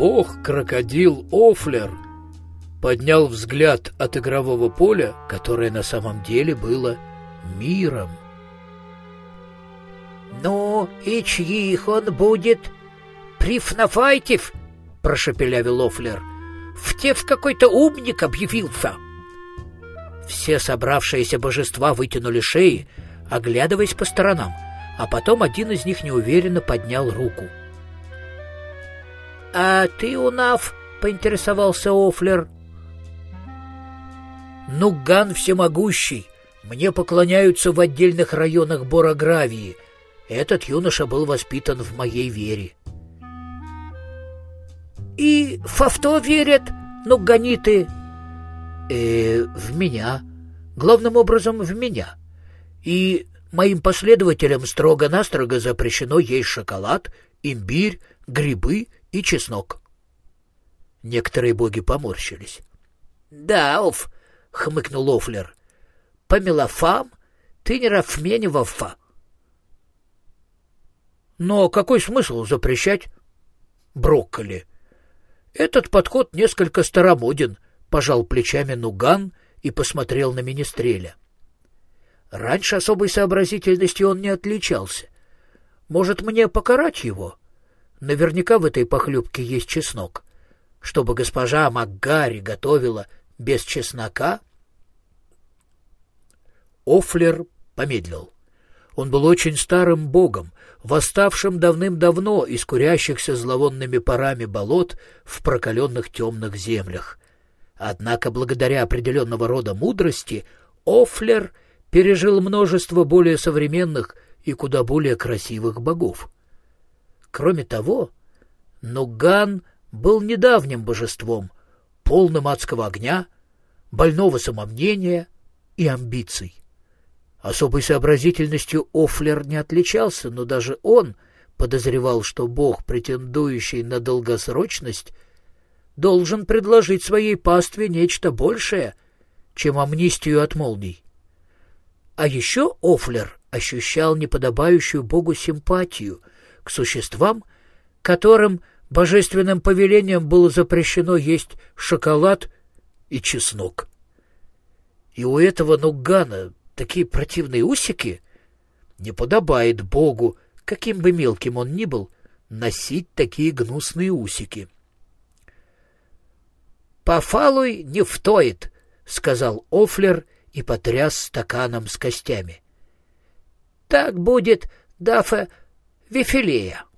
Бог-крокодил Офлер поднял взгляд от игрового поля, которое на самом деле было миром. «Ну, и чьих он будет? Прифнафайтев?» — прошепелявил Офлер. «В те в какой-то умник объявился». Все собравшиеся божества вытянули шеи, оглядываясь по сторонам, а потом один из них неуверенно поднял руку. «А ты, Унав?» — поинтересовался Офлер. «Нуган всемогущий. Мне поклоняются в отдельных районах Борогравии. Этот юноша был воспитан в моей вере». «И в авто верят, нуганиты?» «Э, в меня. Главным образом, в меня. И моим последователям строго-настрого запрещено есть шоколад, имбирь, грибы и чеснок». Некоторые боги поморщились. «Да, уф, — хмыкнул Офлер. — Помелофам? Ты не Рафменевафа. Но какой смысл запрещать брокколи? Этот подход несколько старомоден, — пожал плечами Нуган и посмотрел на Министреля. Раньше особой сообразительностью он не отличался. Может, мне покарать его? Наверняка в этой похлебке есть чеснок. Чтобы госпожа Макгари готовила без чеснока? Офлер помедлил. Он был очень старым богом, восставшим давным-давно из курящихся зловонными парами болот в прокаленных темных землях. Однако благодаря определенного рода мудрости Офлер пережил множество более современных и куда более красивых богов. Кроме того, Нуган был недавним божеством, полным адского огня, больного самомнения и амбиций. Особой сообразительностью Офлер не отличался, но даже он подозревал, что бог, претендующий на долгосрочность, должен предложить своей пастве нечто большее, чем амнистию от молний. А еще Офлер ощущал неподобающую богу симпатию к существам, которым Божественным повелением было запрещено есть шоколад и чеснок. И у этого Нугана такие противные усики. Не подобает Богу, каким бы мелким он ни был, носить такие гнусные усики. «Пофалуй не втоит», — сказал Офлер и потряс стаканом с костями. «Так будет vi filia.